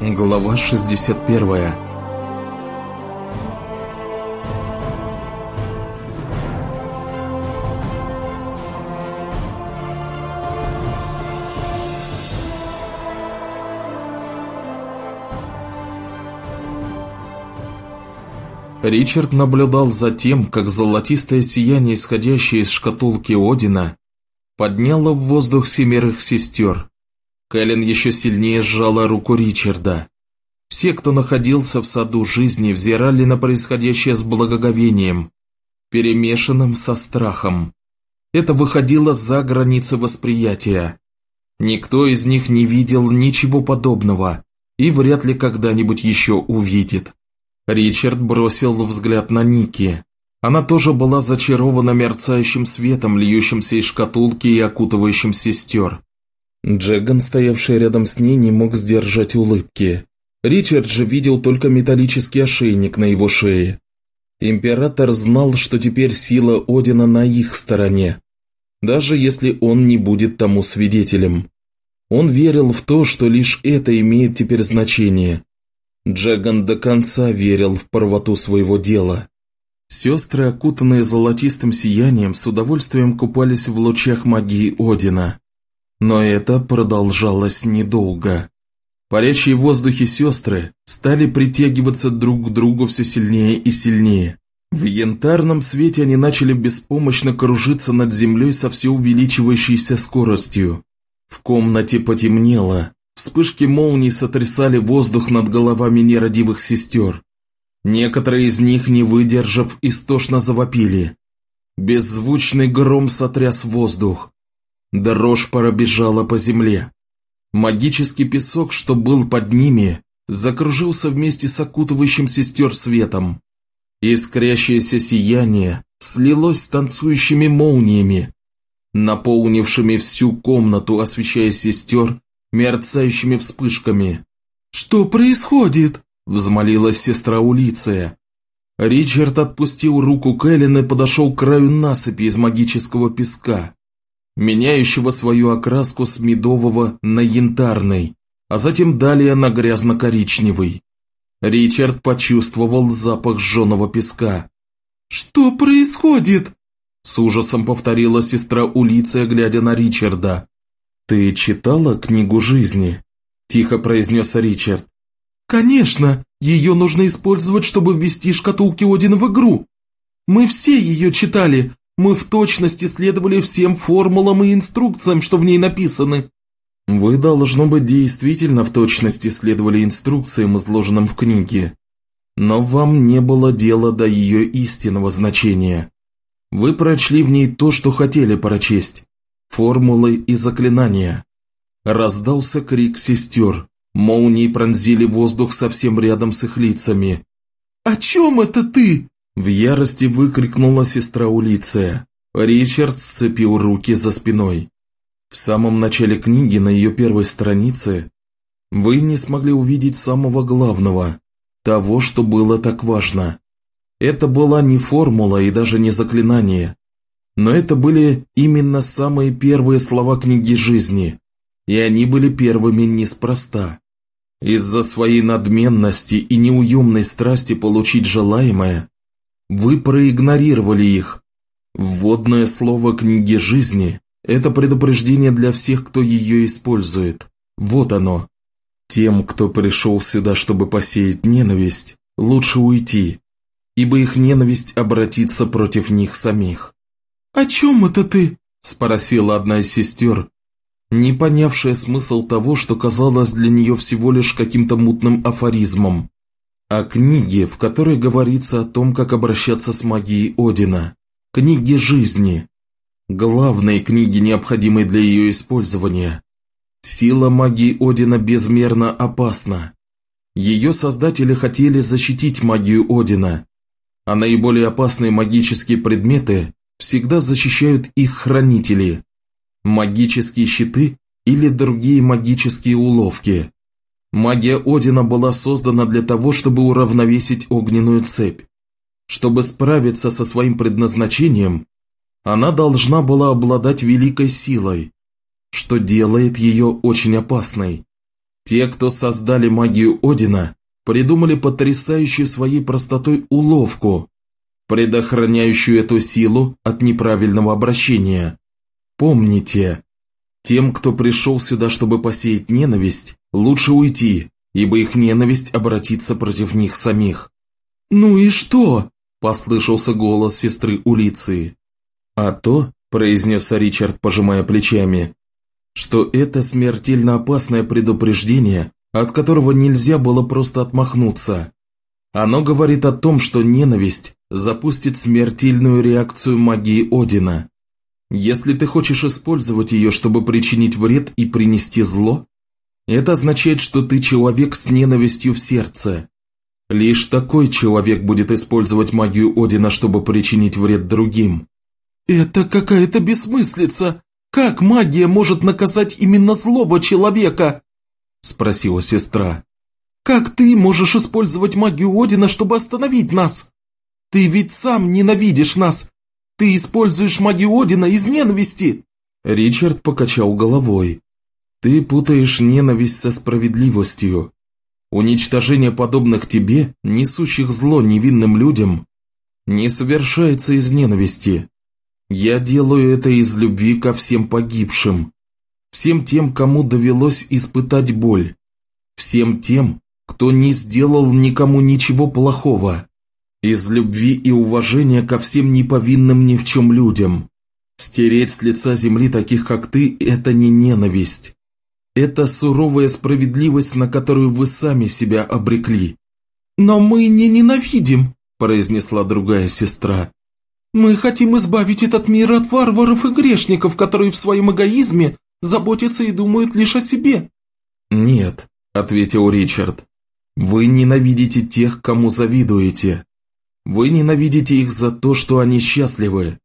Глава 61 Ричард наблюдал за тем, как золотистое сияние, исходящее из шкатулки Одина, подняло в воздух семерых сестер. Кэлен еще сильнее сжала руку Ричарда. Все, кто находился в саду жизни, взирали на происходящее с благоговением, перемешанным со страхом. Это выходило за границы восприятия. Никто из них не видел ничего подобного и вряд ли когда-нибудь еще увидит. Ричард бросил взгляд на Ники. Она тоже была зачарована мерцающим светом, льющимся из шкатулки и окутывающим сестер. Джеган, стоявший рядом с ней, не мог сдержать улыбки. Ричард же видел только металлический ошейник на его шее. Император знал, что теперь сила Одина на их стороне, даже если он не будет тому свидетелем. Он верил в то, что лишь это имеет теперь значение, Джаган до конца верил в правоту своего дела. Сестры, окутанные золотистым сиянием, с удовольствием купались в лучах магии Одина. Но это продолжалось недолго. Парящие в воздухе сестры стали притягиваться друг к другу все сильнее и сильнее. В янтарном свете они начали беспомощно кружиться над землей со все увеличивающейся скоростью. В комнате потемнело, Вспышки молний сотрясали воздух над головами нерадивых сестер. Некоторые из них, не выдержав, истошно завопили. Беззвучный гром сотряс воздух. Дрожь пробежала по земле. Магический песок, что был под ними, закружился вместе с окутывающим сестер светом. Искрящееся сияние слилось с танцующими молниями, наполнившими всю комнату, освещая сестер мерцающими вспышками. «Что происходит?» – взмолилась сестра Улиция. Ричард отпустил руку Кэлен и подошел к краю насыпи из магического песка, меняющего свою окраску с медового на янтарный, а затем далее на грязно-коричневый. Ричард почувствовал запах жженого песка. «Что происходит?» С ужасом повторила сестра Улиция, глядя на Ричарда. «Ты читала книгу жизни?» – тихо произнес Ричард. «Конечно! Ее нужно использовать, чтобы ввести шкатулки Один в игру. Мы все ее читали. Мы в точности следовали всем формулам и инструкциям, что в ней написаны». «Вы, должно быть, действительно в точности следовали инструкциям, изложенным в книге. Но вам не было дела до ее истинного значения. Вы прочли в ней то, что хотели прочесть формулы и заклинания. Раздался крик сестер. Молнии пронзили воздух совсем рядом с их лицами. «О чем это ты?» В ярости выкрикнула сестра Улиция. Ричард сцепил руки за спиной. В самом начале книги, на ее первой странице, вы не смогли увидеть самого главного, того, что было так важно. Это была не формула и даже не заклинание. Но это были именно самые первые слова книги жизни, и они были первыми неспроста. Из-за своей надменности и неуемной страсти получить желаемое, вы проигнорировали их. Вводное слово книги жизни – это предупреждение для всех, кто ее использует. Вот оно. Тем, кто пришел сюда, чтобы посеять ненависть, лучше уйти, ибо их ненависть обратится против них самих. «О чем это ты?» – спросила одна из сестер, не понявшая смысл того, что казалось для нее всего лишь каким-то мутным афоризмом. О книге, в которой говорится о том, как обращаться с магией Одина. Книге жизни. Главной книги, необходимой для ее использования. Сила магии Одина безмерно опасна. Ее создатели хотели защитить магию Одина, а наиболее опасные магические предметы всегда защищают их хранители, магические щиты или другие магические уловки. Магия Одина была создана для того, чтобы уравновесить огненную цепь. Чтобы справиться со своим предназначением, она должна была обладать великой силой, что делает ее очень опасной. Те, кто создали магию Одина, придумали потрясающую своей простотой уловку, предохраняющую эту силу от неправильного обращения. Помните, тем, кто пришел сюда, чтобы посеять ненависть, лучше уйти, ибо их ненависть обратится против них самих. «Ну и что?» – послышался голос сестры Улиции. «А то», – произнес Ричард, пожимая плечами, – «что это смертельно опасное предупреждение, от которого нельзя было просто отмахнуться. Оно говорит о том, что ненависть запустит смертельную реакцию магии Одина. Если ты хочешь использовать ее, чтобы причинить вред и принести зло, это означает, что ты человек с ненавистью в сердце. Лишь такой человек будет использовать магию Одина, чтобы причинить вред другим. «Это какая-то бессмыслица! Как магия может наказать именно злого человека?» – спросила сестра. «Как ты можешь использовать магию Одина, чтобы остановить нас? Ты ведь сам ненавидишь нас. Ты используешь магию Одина из ненависти!» Ричард покачал головой. «Ты путаешь ненависть со справедливостью. Уничтожение подобных тебе, несущих зло невинным людям, не совершается из ненависти. Я делаю это из любви ко всем погибшим, всем тем, кому довелось испытать боль, всем тем, кто не сделал никому ничего плохого, из любви и уважения ко всем неповинным ни в чем людям. Стереть с лица земли таких, как ты, это не ненависть. Это суровая справедливость, на которую вы сами себя обрекли. «Но мы не ненавидим», – произнесла другая сестра. «Мы хотим избавить этот мир от варваров и грешников, которые в своем эгоизме заботятся и думают лишь о себе». «Нет», – ответил Ричард. «Вы ненавидите тех, кому завидуете. Вы ненавидите их за то, что они счастливы».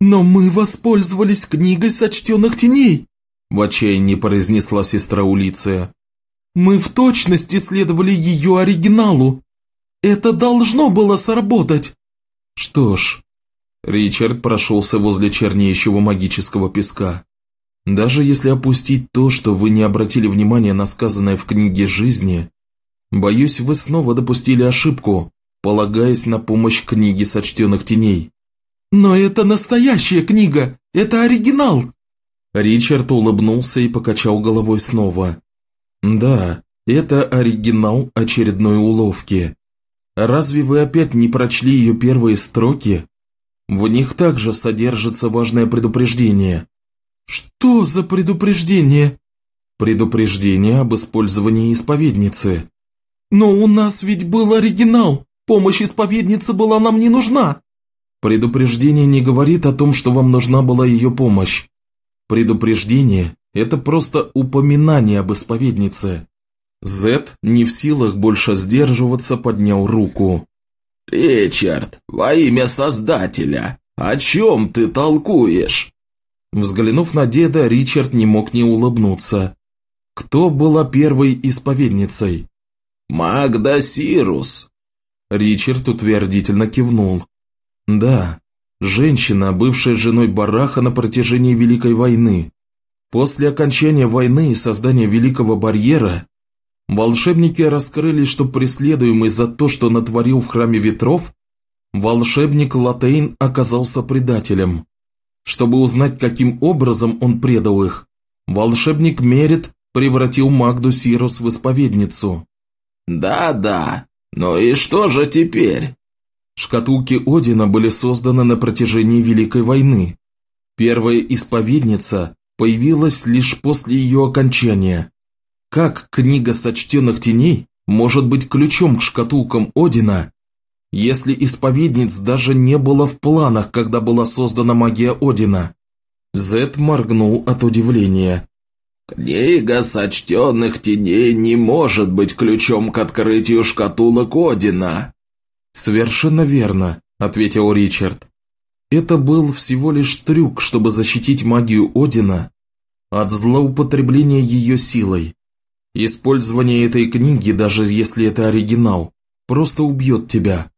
«Но мы воспользовались книгой сочтенных теней», – в отчаянии произнесла сестра Улиция. «Мы в точности следовали ее оригиналу. Это должно было сработать». «Что ж...» Ричард прошелся возле чернеющего магического песка. Даже если опустить то, что вы не обратили внимания на сказанное в книге жизни, боюсь, вы снова допустили ошибку, полагаясь на помощь книги сочтенных теней. «Но это настоящая книга! Это оригинал!» Ричард улыбнулся и покачал головой снова. «Да, это оригинал очередной уловки. Разве вы опять не прочли ее первые строки? В них также содержится важное предупреждение. «Что за предупреждение?» «Предупреждение об использовании исповедницы». «Но у нас ведь был оригинал. Помощь исповедницы была нам не нужна». «Предупреждение не говорит о том, что вам нужна была ее помощь. Предупреждение – это просто упоминание об исповеднице». Зет, не в силах больше сдерживаться, поднял руку. «Ричард, во имя Создателя, о чем ты толкуешь?» Взглянув на деда, Ричард не мог не улыбнуться. Кто была первой исповедницей? «Магда Сирус!» Ричард утвердительно кивнул. «Да, женщина, бывшая женой Бараха на протяжении Великой войны. После окончания войны и создания Великого Барьера волшебники раскрыли, что преследуемый за то, что натворил в Храме Ветров, волшебник Латейн оказался предателем. Чтобы узнать, каким образом он предал их, волшебник Мерит превратил Магду Сирус в исповедницу. «Да-да, но и что же теперь?» Шкатулки Одина были созданы на протяжении Великой войны. Первая исповедница появилась лишь после ее окончания. Как книга сочтенных теней может быть ключом к шкатулкам Одина, если исповедниц даже не было в планах, когда была создана магия Одина. Зет моргнул от удивления. «Книга сочтенных теней не может быть ключом к открытию шкатулок Одина!» «Совершенно верно», – ответил Ричард. «Это был всего лишь трюк, чтобы защитить магию Одина от злоупотребления ее силой. Использование этой книги, даже если это оригинал, просто убьет тебя.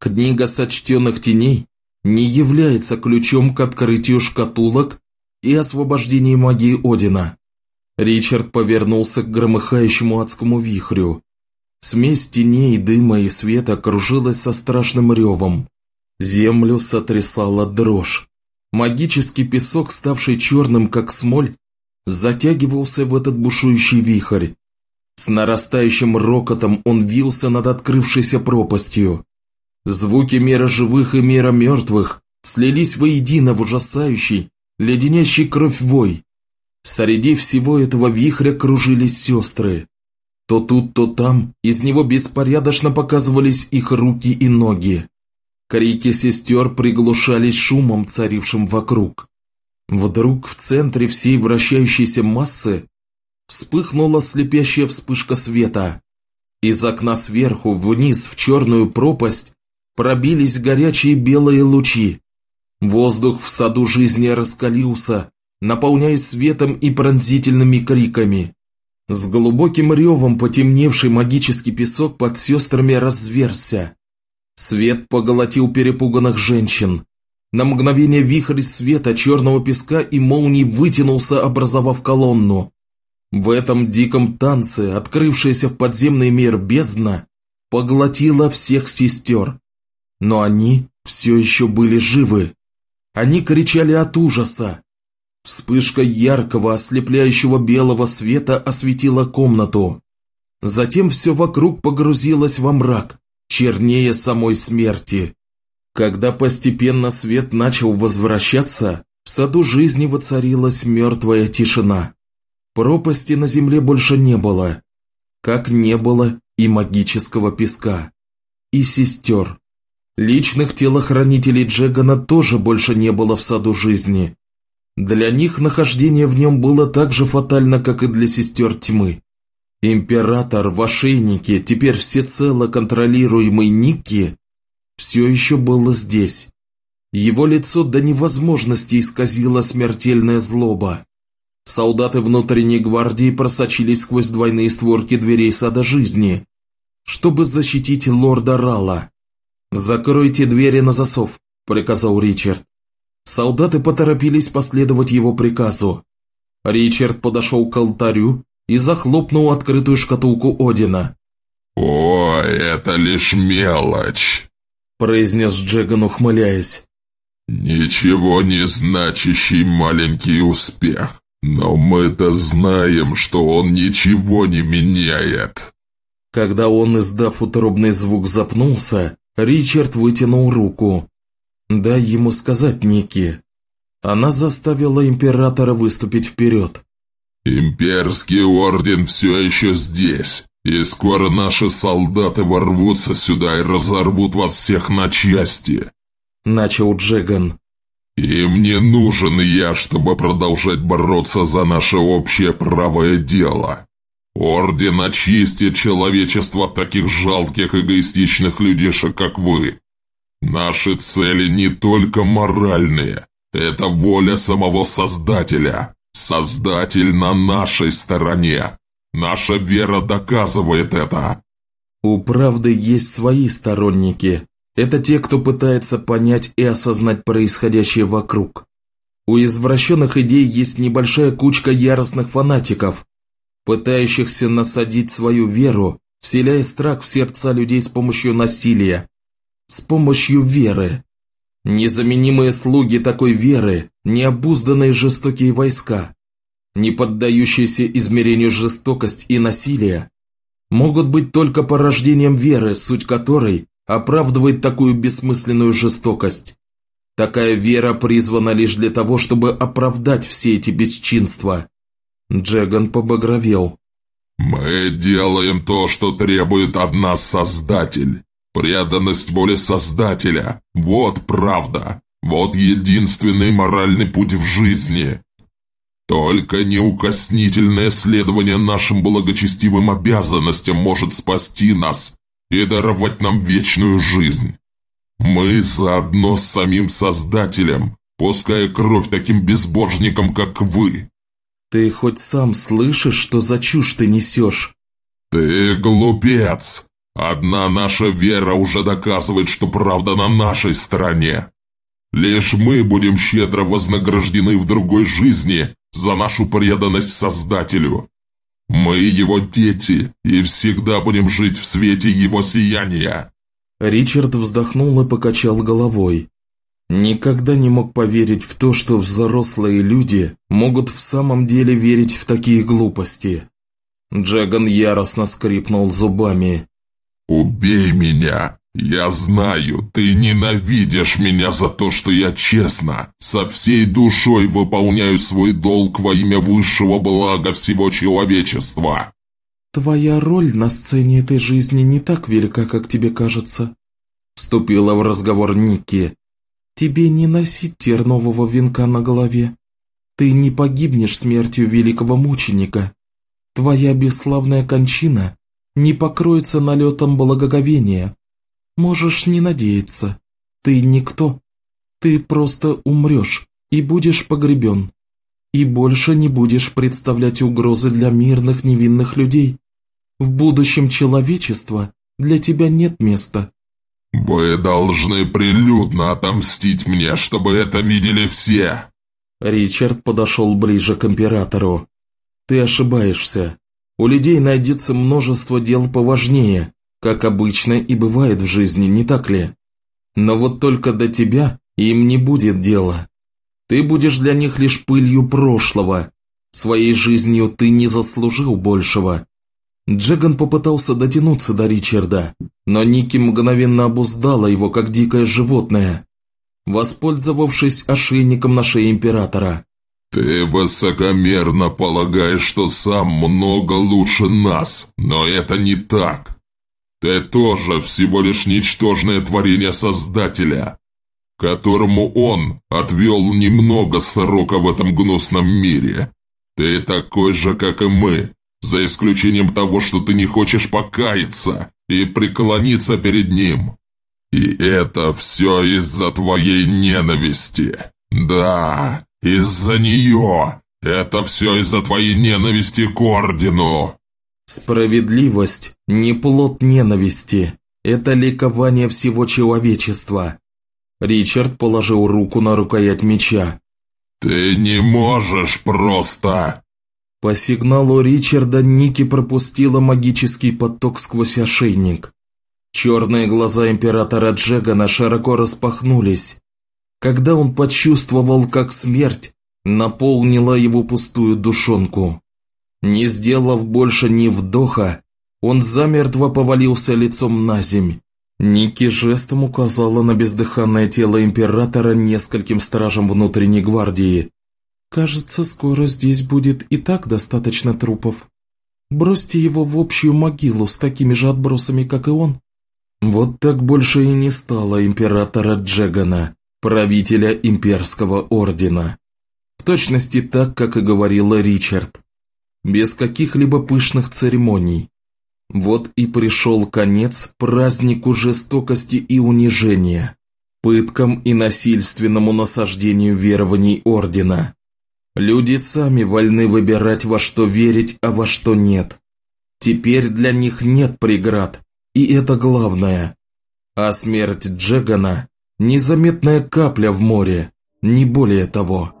Книга сочтенных теней не является ключом к открытию шкатулок и освобождению магии Одина. Ричард повернулся к громыхающему адскому вихрю. Смесь теней, дыма и света кружилась со страшным ревом. Землю сотрясала дрожь. Магический песок, ставший черным, как смоль, затягивался в этот бушующий вихрь. С нарастающим рокотом он вился над открывшейся пропастью. Звуки мира живых и мира мертвых слились воедино в ужасающий, леденящий кровь вой. Среди всего этого вихря кружились сестры. То тут, то там из него беспорядочно показывались их руки и ноги. Крики сестер приглушались шумом, царившим вокруг. Вдруг в центре всей вращающейся массы вспыхнула слепящая вспышка света. Из окна сверху вниз в черную пропасть пробились горячие белые лучи. Воздух в саду жизни раскалился, наполняясь светом и пронзительными криками. С глубоким ревом потемневший магический песок под сестрами разверся. Свет поглотил перепуганных женщин. На мгновение вихрь света, черного песка и молний вытянулся, образовав колонну. В этом диком танце, открывшаяся в подземный мир бездна, поглотила всех сестер. Но они все еще были живы. Они кричали от ужаса. Вспышка яркого, ослепляющего белого света осветила комнату. Затем все вокруг погрузилось во мрак, чернее самой смерти. Когда постепенно свет начал возвращаться, в саду жизни воцарилась мертвая тишина. Пропасти на земле больше не было, как не было и магического песка, и сестер. Личных телохранителей Джегана тоже больше не было в саду жизни. Для них нахождение в нем было так же фатально, как и для сестер тьмы. Император в ошейнике, теперь всецело контролируемый Никки, все еще было здесь. Его лицо до невозможности исказило смертельная злоба. Солдаты внутренней гвардии просочились сквозь двойные створки дверей сада жизни, чтобы защитить лорда Рала. «Закройте двери на засов», – приказал Ричард. Солдаты поторопились последовать его приказу. Ричард подошел к алтарю и захлопнул открытую шкатулку Одина. «О, это лишь мелочь», – произнес Джеган, ухмыляясь. «Ничего не значащий маленький успех, но мы-то знаем, что он ничего не меняет». Когда он, издав утробный звук, запнулся, Ричард вытянул руку. «Дай ему сказать, Ники». Она заставила императора выступить вперед. «Имперский орден все еще здесь, и скоро наши солдаты ворвутся сюда и разорвут вас всех на части», – начал Джеган. «Им не нужен я, чтобы продолжать бороться за наше общее правое дело. Орден очистит человечество от таких жалких эгоистичных людишек, как вы. Наши цели не только моральные. Это воля самого Создателя. Создатель на нашей стороне. Наша вера доказывает это. У правды есть свои сторонники. Это те, кто пытается понять и осознать происходящее вокруг. У извращенных идей есть небольшая кучка яростных фанатиков, пытающихся насадить свою веру, вселяя страх в сердца людей с помощью насилия, с помощью веры. Незаменимые слуги такой веры, необузданные жестокие войска, не поддающиеся измерению жестокость и насилие, могут быть только порождением веры, суть которой оправдывает такую бессмысленную жестокость. Такая вера призвана лишь для того, чтобы оправдать все эти бесчинства. Джеган побагровел. «Мы делаем то, что требует от нас Создатель. Преданность воле Создателя. Вот правда. Вот единственный моральный путь в жизни. Только неукоснительное следование нашим благочестивым обязанностям может спасти нас и даровать нам вечную жизнь. Мы заодно с самим Создателем, пуская кровь таким безбожникам, как вы. «Ты хоть сам слышишь, что за чушь ты несешь?» «Ты глупец! Одна наша вера уже доказывает, что правда на нашей стороне. Лишь мы будем щедро вознаграждены в другой жизни за нашу преданность Создателю. Мы его дети и всегда будем жить в свете его сияния». Ричард вздохнул и покачал головой. Никогда не мог поверить в то, что взрослые люди могут в самом деле верить в такие глупости. Джаган яростно скрипнул зубами. «Убей меня! Я знаю, ты ненавидишь меня за то, что я честно, со всей душой выполняю свой долг во имя высшего блага всего человечества!» «Твоя роль на сцене этой жизни не так велика, как тебе кажется», вступила в разговор Ники. «Тебе не носить тернового венка на голове. Ты не погибнешь смертью великого мученика. Твоя бесславная кончина не покроется налетом благоговения. Можешь не надеяться. Ты никто. Ты просто умрешь и будешь погребен. И больше не будешь представлять угрозы для мирных невинных людей. В будущем человечества для тебя нет места. «Вы должны прилюдно отомстить мне, чтобы это видели все!» Ричард подошел ближе к императору. «Ты ошибаешься. У людей найдется множество дел поважнее, как обычно и бывает в жизни, не так ли? Но вот только до тебя им не будет дела. Ты будешь для них лишь пылью прошлого. Своей жизнью ты не заслужил большего». Джеган попытался дотянуться до Ричарда, но Ники мгновенно обуздала его, как дикое животное, воспользовавшись ошейником на шее Императора. «Ты высокомерно полагаешь, что сам много лучше нас, но это не так. Ты тоже всего лишь ничтожное творение Создателя, которому он отвел немного срока в этом гнусном мире. Ты такой же, как и мы, за исключением того, что ты не хочешь покаяться и преклониться перед ним. И это все из-за твоей ненависти. Да, из-за нее! Это все из-за твоей ненависти к Ордену!» «Справедливость – не плод ненависти. Это ликование всего человечества». Ричард положил руку на рукоять меча. «Ты не можешь просто...» По сигналу Ричарда Ники пропустила магический поток сквозь ошейник. Черные глаза императора Джегана широко распахнулись, когда он почувствовал, как смерть наполнила его пустую душонку. Не сделав больше ни вдоха, он замертво повалился лицом на земь. Ники жестом указала на бездыханное тело императора нескольким стражам внутренней гвардии. «Кажется, скоро здесь будет и так достаточно трупов. Бросьте его в общую могилу с такими же отбросами, как и он». Вот так больше и не стало императора Джегана правителя имперского ордена. В точности так, как и говорила Ричард. Без каких-либо пышных церемоний. Вот и пришел конец празднику жестокости и унижения, пыткам и насильственному насаждению верований Ордена. Люди сами вольны выбирать, во что верить, а во что нет. Теперь для них нет преград, и это главное. А смерть Джегана Незаметная капля в море, не более того.